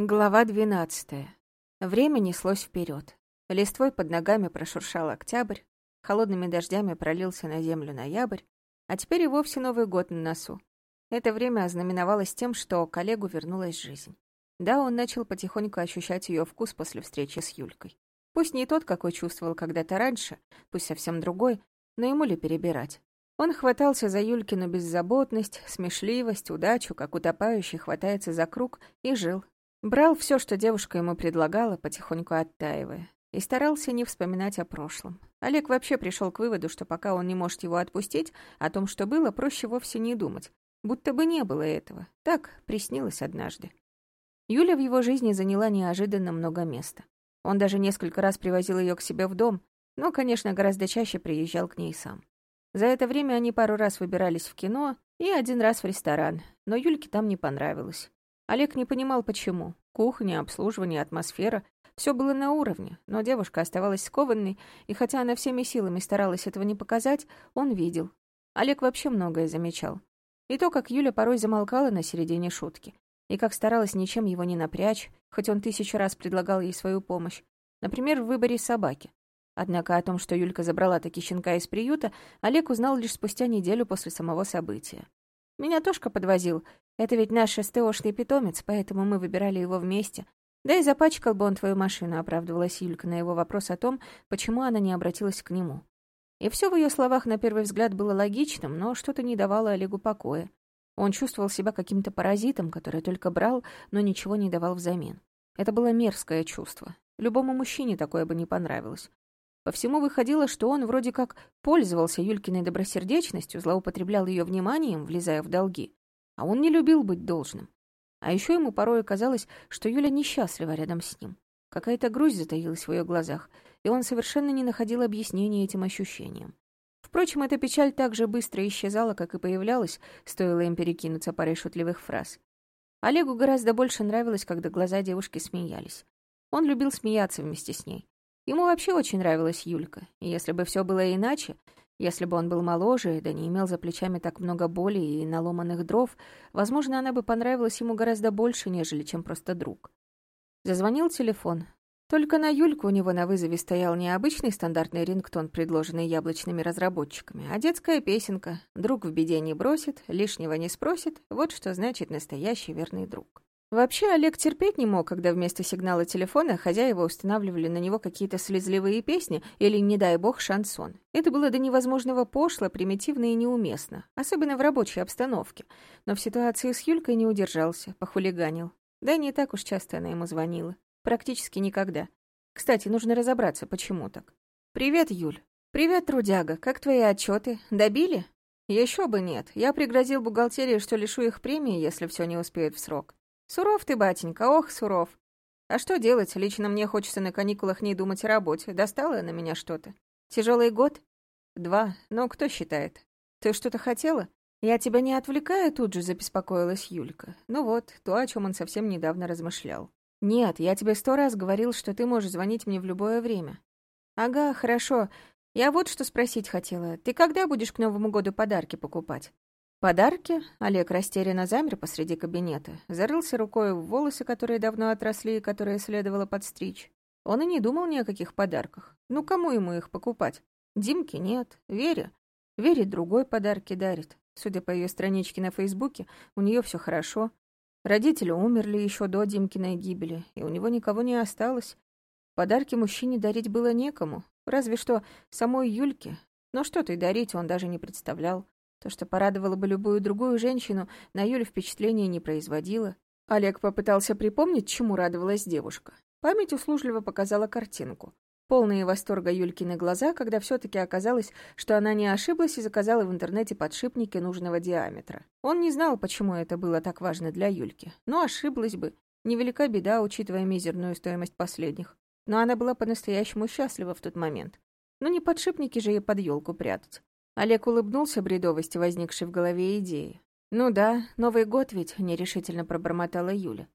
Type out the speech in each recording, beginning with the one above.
Глава двенадцатая. Время неслось вперед. Листвой под ногами прошуршал октябрь, холодными дождями пролился на землю ноябрь, а теперь и вовсе Новый год на носу. Это время ознаменовалось тем, что коллегу вернулась жизнь. Да, он начал потихоньку ощущать ее вкус после встречи с Юлькой. Пусть не тот, какой чувствовал когда-то раньше, пусть совсем другой, но ему ли перебирать? Он хватался за Юлькину беззаботность, смешливость, удачу, как утопающий хватается за круг, и жил, Брал все, что девушка ему предлагала, потихоньку оттаивая, и старался не вспоминать о прошлом. Олег вообще пришел к выводу, что пока он не может его отпустить, о том, что было, проще вовсе не думать. Будто бы не было этого. Так, приснилось однажды. Юля в его жизни заняла неожиданно много места. Он даже несколько раз привозил ее к себе в дом, но, конечно, гораздо чаще приезжал к ней сам. За это время они пару раз выбирались в кино и один раз в ресторан, но Юльке там не понравилось. Олег не понимал, почему. Кухня, обслуживание, атмосфера — все было на уровне, но девушка оставалась скованной, и хотя она всеми силами старалась этого не показать, он видел. Олег вообще многое замечал. И то, как Юля порой замолкала на середине шутки, и как старалась ничем его не напрячь, хоть он тысячу раз предлагал ей свою помощь. Например, в выборе собаки. Однако о том, что Юлька забрала таки щенка из приюта, Олег узнал лишь спустя неделю после самого события. «Меня Тошка подвозил, это ведь наш СТОшный питомец, поэтому мы выбирали его вместе. Да и запачкал бы он твою машину, оправдывалась Юлька на его вопрос о том, почему она не обратилась к нему. И все в ее словах на первый взгляд было логичным, но что-то не давало Олегу покоя. Он чувствовал себя каким-то паразитом, который только брал, но ничего не давал взамен. Это было мерзкое чувство. Любому мужчине такое бы не понравилось. По всему выходило, что он вроде как пользовался Юлькиной добросердечностью, злоупотреблял ее вниманием, влезая в долги, а он не любил быть должным. А еще ему порой казалось, что Юля несчастлива рядом с ним. Какая-то грусть затаилась в ее глазах, и он совершенно не находил объяснения этим ощущениям. Впрочем, эта печаль так же быстро исчезала, как и появлялась, стоило им перекинуться парой шутливых фраз. Олегу гораздо больше нравилось, когда глаза девушки смеялись. Он любил смеяться вместе с ней. Ему вообще очень нравилась Юлька, и если бы все было иначе, если бы он был моложе, да не имел за плечами так много боли и наломанных дров, возможно, она бы понравилась ему гораздо больше, нежели чем просто друг. Зазвонил телефон. Только на Юльку у него на вызове стоял не обычный стандартный рингтон, предложенный яблочными разработчиками, а детская песенка «Друг в беде не бросит, лишнего не спросит» — вот что значит настоящий верный друг. Вообще, Олег терпеть не мог, когда вместо сигнала телефона хозяева устанавливали на него какие-то слезливые песни или, не дай бог, шансон. Это было до невозможного пошло, примитивно и неуместно, особенно в рабочей обстановке. Но в ситуации с Юлькой не удержался, похулиганил. Да не так уж часто она ему звонила. Практически никогда. Кстати, нужно разобраться, почему так. «Привет, Юль». «Привет, трудяга. Как твои отчеты? Добили?» Еще бы нет. Я пригрозил бухгалтерии, что лишу их премии, если все не успеют в срок. Суров ты, батенька, ох, суров. А что делать? Лично мне хочется на каникулах не думать о работе. Достало на меня что-то. Тяжелый год? Два. Ну, кто считает? Ты что-то хотела? Я тебя не отвлекаю, тут же забеспокоилась Юлька. Ну вот, то, о чем он совсем недавно размышлял. Нет, я тебе сто раз говорил, что ты можешь звонить мне в любое время. Ага, хорошо. Я вот что спросить хотела. Ты когда будешь к Новому году подарки покупать? Подарки? Олег растерянно замер посреди кабинета, зарылся рукой в волосы, которые давно отросли и которые следовало подстричь. Он и не думал ни о каких подарках. Ну, кому ему их покупать? Димке нет, Вере. Вере другой подарки дарит. Судя по ее страничке на Фейсбуке, у нее все хорошо. Родители умерли еще до Димкиной гибели, и у него никого не осталось. Подарки мужчине дарить было некому, разве что самой Юльке. Но что ты дарить он даже не представлял. То, что порадовало бы любую другую женщину, на Юлю впечатления не производило. Олег попытался припомнить, чему радовалась девушка. Память услужливо показала картинку. Полные восторга Юлькины глаза, когда все-таки оказалось, что она не ошиблась и заказала в интернете подшипники нужного диаметра. Он не знал, почему это было так важно для Юльки. Но ошиблась бы. Невелика беда, учитывая мизерную стоимость последних. Но она была по-настоящему счастлива в тот момент. Но не подшипники же ей под елку прятать. Олег улыбнулся бредовости, возникшей в голове идеи. «Ну да, Новый год ведь», — нерешительно пробормотала Юля.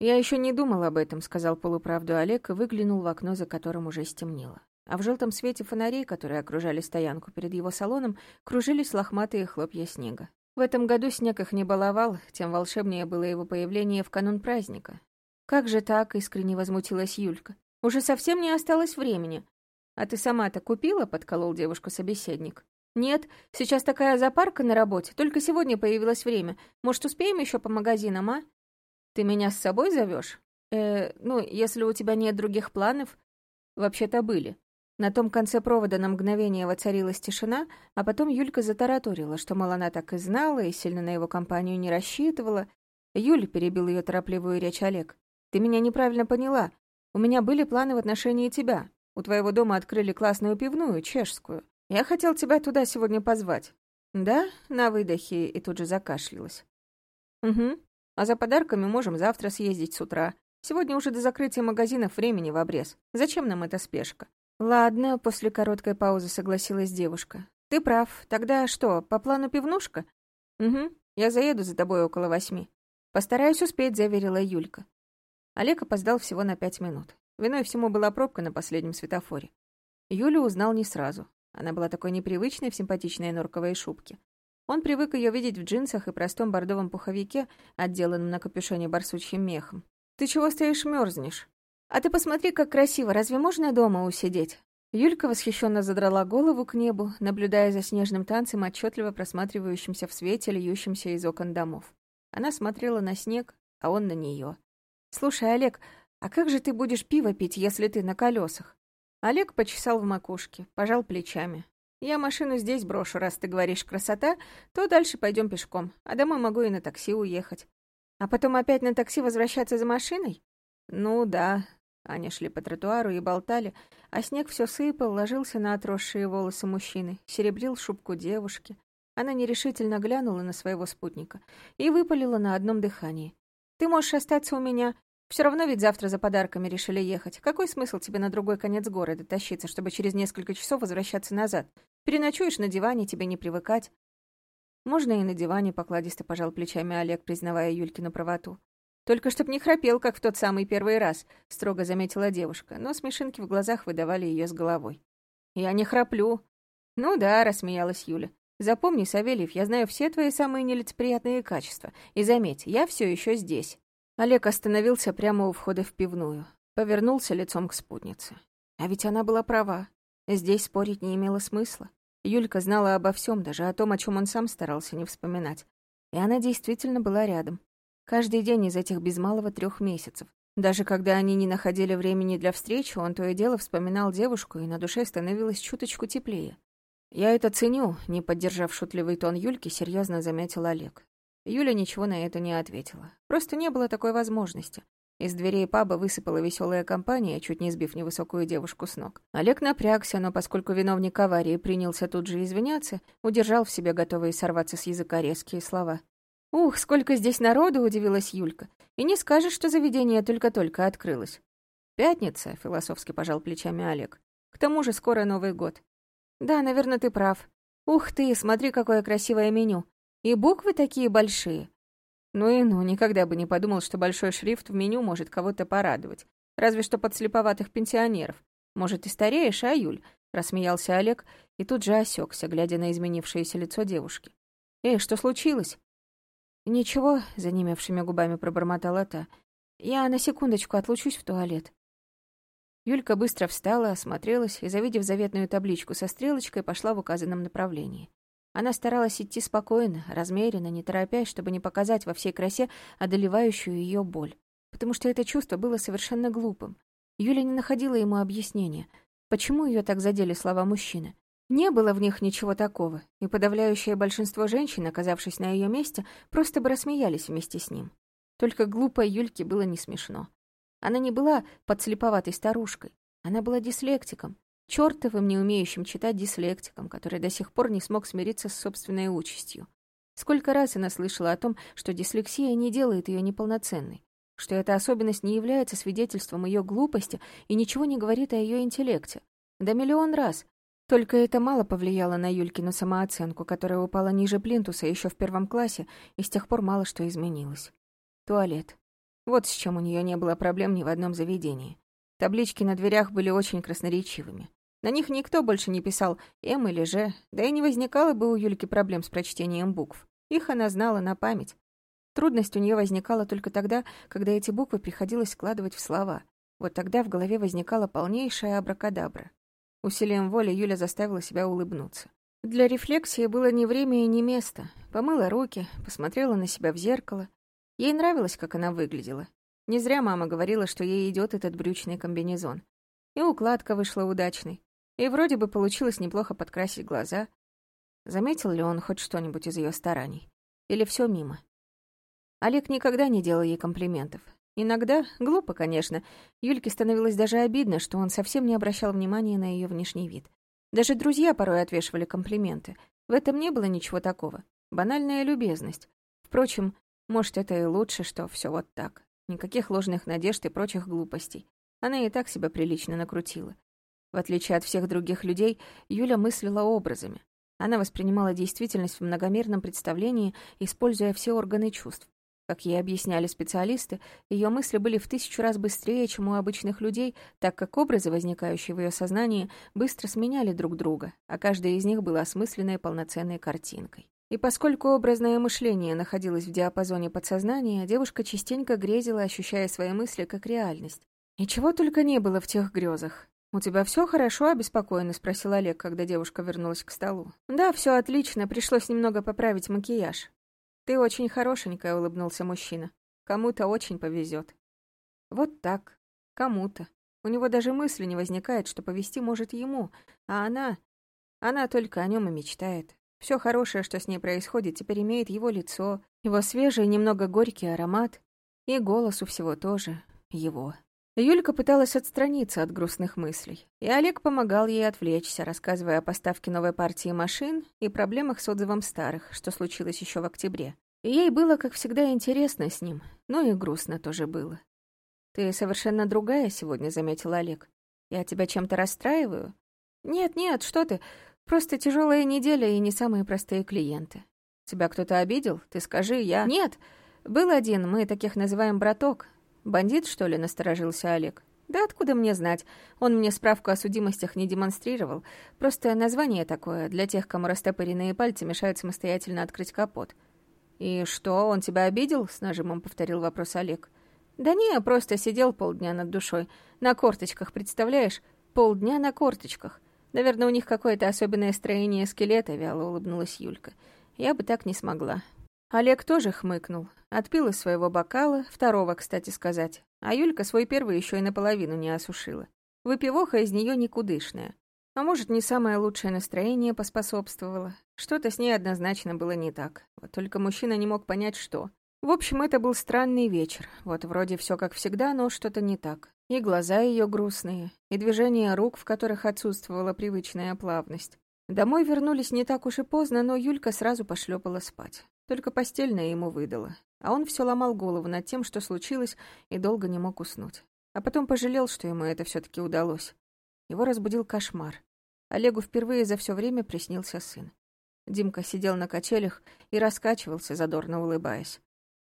«Я еще не думал об этом», — сказал полуправду Олег и выглянул в окно, за которым уже стемнело. А в желтом свете фонарей, которые окружали стоянку перед его салоном, кружились лохматые хлопья снега. В этом году снег их не баловал, тем волшебнее было его появление в канун праздника. «Как же так?» — искренне возмутилась Юлька. «Уже совсем не осталось времени. А ты сама-то купила?» — подколол девушку собеседник. «Нет, сейчас такая запарка на работе, только сегодня появилось время. Может, успеем еще по магазинам, а? Ты меня с собой зовешь? Э, ну, если у тебя нет других планов...» «Вообще-то были». На том конце провода на мгновение воцарилась тишина, а потом Юлька затараторила, что, мол, она так и знала и сильно на его компанию не рассчитывала. Юль перебил ее торопливую речь Олег. «Ты меня неправильно поняла. У меня были планы в отношении тебя. У твоего дома открыли классную пивную, чешскую. Я хотел тебя туда сегодня позвать». «Да?» — на выдохе и тут же закашлялась. «Угу. А за подарками можем завтра съездить с утра. Сегодня уже до закрытия магазинов времени в обрез. Зачем нам эта спешка?» «Ладно», — после короткой паузы согласилась девушка. «Ты прав. Тогда что, по плану пивнушка?» «Угу. Я заеду за тобой около восьми». «Постараюсь успеть», — заверила Юлька. Олег опоздал всего на пять минут. Виной всему была пробка на последнем светофоре. Юлю узнал не сразу. Она была такой непривычной в симпатичной норковой шубке. Он привык ее видеть в джинсах и простом бордовом пуховике, отделанном на капюшоне барсучьим мехом. «Ты чего стоишь мерзнешь?» «А ты посмотри, как красиво, разве можно дома усидеть?» Юлька восхищенно задрала голову к небу, наблюдая за снежным танцем, отчетливо просматривающимся в свете, льющимся из окон домов. Она смотрела на снег, а он на нее. «Слушай, Олег, а как же ты будешь пиво пить, если ты на колесах? Олег почесал в макушке, пожал плечами. «Я машину здесь брошу, раз ты говоришь красота, то дальше пойдем пешком, а домой могу и на такси уехать. А потом опять на такси возвращаться за машиной?» «Ну да, они шли по тротуару и болтали, а снег все сыпал, ложился на отросшие волосы мужчины, серебрил шубку девушки. Она нерешительно глянула на своего спутника и выпалила на одном дыхании. «Ты можешь остаться у меня. Все равно ведь завтра за подарками решили ехать. Какой смысл тебе на другой конец города тащиться, чтобы через несколько часов возвращаться назад? Переночуешь на диване, тебе не привыкать». «Можно и на диване», — покладисто пожал плечами Олег, признавая Юлькину правоту. «Только чтоб не храпел, как в тот самый первый раз», — строго заметила девушка, но смешинки в глазах выдавали ее с головой. «Я не храплю». «Ну да», — рассмеялась Юля. «Запомни, Савельев, я знаю все твои самые нелицеприятные качества. И заметь, я все еще здесь». Олег остановился прямо у входа в пивную, повернулся лицом к спутнице. А ведь она была права. Здесь спорить не имело смысла. Юлька знала обо всем, даже о том, о чем он сам старался не вспоминать. И она действительно была рядом. Каждый день из этих без малого трех месяцев. Даже когда они не находили времени для встречи, он то и дело вспоминал девушку, и на душе становилось чуточку теплее. «Я это ценю», — не поддержав шутливый тон Юльки, серьезно заметил Олег. Юля ничего на это не ответила. Просто не было такой возможности. Из дверей паба высыпала веселая компания, чуть не сбив невысокую девушку с ног. Олег напрягся, но поскольку виновник аварии принялся тут же извиняться, удержал в себе готовые сорваться с языка резкие слова. «Ух, сколько здесь народу!» — удивилась Юлька. «И не скажешь, что заведение только-только открылось». «Пятница», — философски пожал плечами Олег. «К тому же скоро Новый год». «Да, наверное, ты прав. Ух ты, смотри, какое красивое меню. И буквы такие большие». Ну и ну, никогда бы не подумал, что большой шрифт в меню может кого-то порадовать. Разве что подслеповатых пенсионеров. Может, и стареешь, а, Юль?» — рассмеялся Олег и тут же осекся, глядя на изменившееся лицо девушки. «Эй, что случилось?» «Ничего», — занемевшими губами пробормотала та. «Я на секундочку отлучусь в туалет». Юлька быстро встала, осмотрелась и, завидев заветную табличку со стрелочкой, пошла в указанном направлении. Она старалась идти спокойно, размеренно, не торопясь, чтобы не показать во всей красе одолевающую ее боль. Потому что это чувство было совершенно глупым. Юля не находила ему объяснения, почему ее так задели слова мужчины. Не было в них ничего такого, и подавляющее большинство женщин, оказавшись на ее месте, просто бы рассмеялись вместе с ним. Только глупой Юльке было не смешно. Она не была подслеповатой старушкой, она была дислектиком, чертовым не умеющим читать дислектиком, который до сих пор не смог смириться с собственной участью. Сколько раз она слышала о том, что дислексия не делает ее неполноценной, что эта особенность не является свидетельством ее глупости и ничего не говорит о ее интеллекте. Да миллион раз, только это мало повлияло на Юлькину самооценку, которая упала ниже плинтуса еще в первом классе, и с тех пор мало что изменилось. Туалет. Вот с чем у нее не было проблем ни в одном заведении. Таблички на дверях были очень красноречивыми. На них никто больше не писал «М» или «Ж», да и не возникало бы у Юльки проблем с прочтением букв. Их она знала на память. Трудность у нее возникала только тогда, когда эти буквы приходилось складывать в слова. Вот тогда в голове возникала полнейшая абракадабра. Усилием воли Юля заставила себя улыбнуться. Для рефлексии было ни время и ни место. Помыла руки, посмотрела на себя в зеркало. Ей нравилось, как она выглядела. Не зря мама говорила, что ей идет этот брючный комбинезон. И укладка вышла удачной. И вроде бы получилось неплохо подкрасить глаза. Заметил ли он хоть что-нибудь из ее стараний? Или все мимо? Олег никогда не делал ей комплиментов. Иногда, глупо, конечно, Юльке становилось даже обидно, что он совсем не обращал внимания на ее внешний вид. Даже друзья порой отвешивали комплименты. В этом не было ничего такого. Банальная любезность. Впрочем, может, это и лучше, что все вот так. Никаких ложных надежд и прочих глупостей. Она и так себя прилично накрутила. В отличие от всех других людей, Юля мыслила образами. Она воспринимала действительность в многомерном представлении, используя все органы чувств. Как ей объясняли специалисты, ее мысли были в тысячу раз быстрее, чем у обычных людей, так как образы, возникающие в ее сознании, быстро сменяли друг друга, а каждая из них была осмысленной полноценной картинкой. И поскольку образное мышление находилось в диапазоне подсознания, девушка частенько грезила, ощущая свои мысли как реальность. И чего только не было в тех грезах. «У тебя все хорошо?» — обеспокоенно спросил Олег, когда девушка вернулась к столу. «Да, все отлично, пришлось немного поправить макияж. «Ты очень хорошенькая», — улыбнулся мужчина. «Кому-то очень повезет». Вот так. Кому-то. У него даже мысли не возникает, что повести может ему, а она... Она только о нем и мечтает. Все хорошее, что с ней происходит, теперь имеет его лицо, его свежий, немного горький аромат, и голос у всего тоже его. Юлька пыталась отстраниться от грустных мыслей, и Олег помогал ей отвлечься, рассказывая о поставке новой партии машин и проблемах с отзывом старых, что случилось еще в октябре. И ей было, как всегда, интересно с ним, но и грустно тоже было. «Ты совершенно другая сегодня», — заметил Олег. «Я тебя чем-то расстраиваю?» «Нет-нет, что ты. Просто тяжелая неделя и не самые простые клиенты. Тебя кто-то обидел? Ты скажи, я...» «Нет, был один, мы таких называем браток. «Бандит, что ли?» — насторожился Олег. «Да откуда мне знать? Он мне справку о судимостях не демонстрировал. Просто название такое, для тех, кому растопыренные пальцы мешают самостоятельно открыть капот». «И что, он тебя обидел?» — с нажимом повторил вопрос Олег. «Да не, просто сидел полдня над душой. На корточках, представляешь? Полдня на корточках. Наверное, у них какое-то особенное строение скелета», — вяло улыбнулась Юлька. «Я бы так не смогла». Олег тоже хмыкнул. Отпил из своего бокала, второго, кстати сказать. А Юлька свой первый еще и наполовину не осушила. Выпивоха из нее никудышная. А может, не самое лучшее настроение поспособствовало. Что-то с ней однозначно было не так. Вот только мужчина не мог понять, что. В общем, это был странный вечер. Вот вроде все как всегда, но что-то не так. И глаза ее грустные, и движения рук, в которых отсутствовала привычная плавность. Домой вернулись не так уж и поздно, но Юлька сразу пошлепала спать. Только постельное ему выдала. А он все ломал голову над тем, что случилось, и долго не мог уснуть. А потом пожалел, что ему это все таки удалось. Его разбудил кошмар. Олегу впервые за все время приснился сын. Димка сидел на качелях и раскачивался, задорно улыбаясь.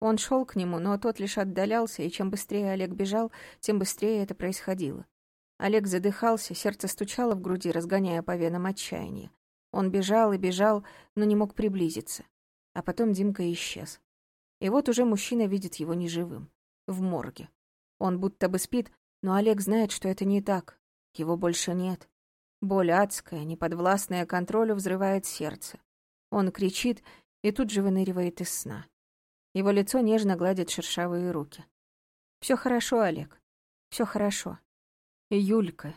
Он шел к нему, но тот лишь отдалялся, и чем быстрее Олег бежал, тем быстрее это происходило. Олег задыхался, сердце стучало в груди, разгоняя по венам отчаяние. Он бежал и бежал, но не мог приблизиться. А потом Димка исчез. И вот уже мужчина видит его неживым. В морге. Он будто бы спит, но Олег знает, что это не так. Его больше нет. Боль адская, неподвластная контролю, взрывает сердце. Он кричит и тут же выныривает из сна. Его лицо нежно гладит шершавые руки. Все хорошо, Олег. Все хорошо. Юлька,